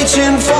waiting for